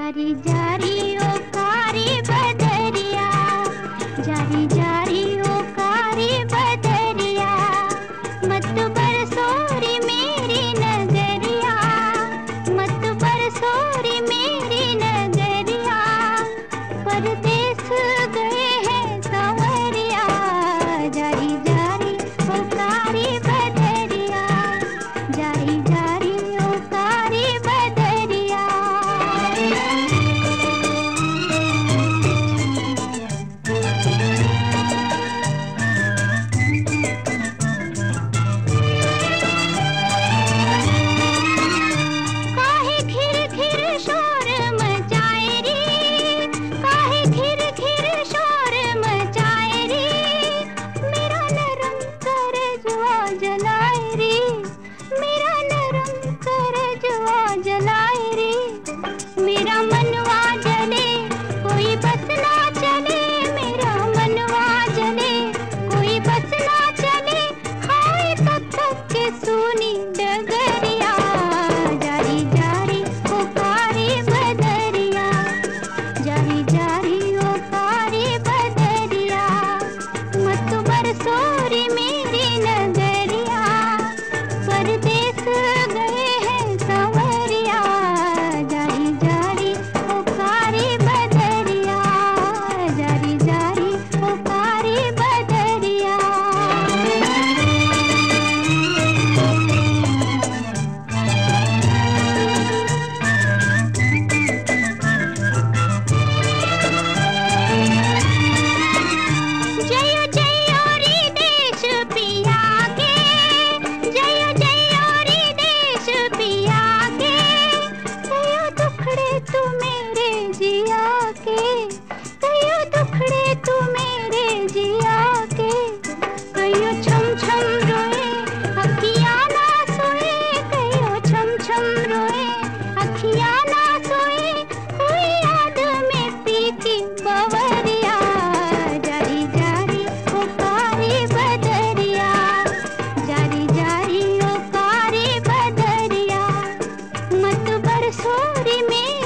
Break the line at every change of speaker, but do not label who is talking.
जारी जारी ओ कारी बदरिया जारी जारी ओ कारी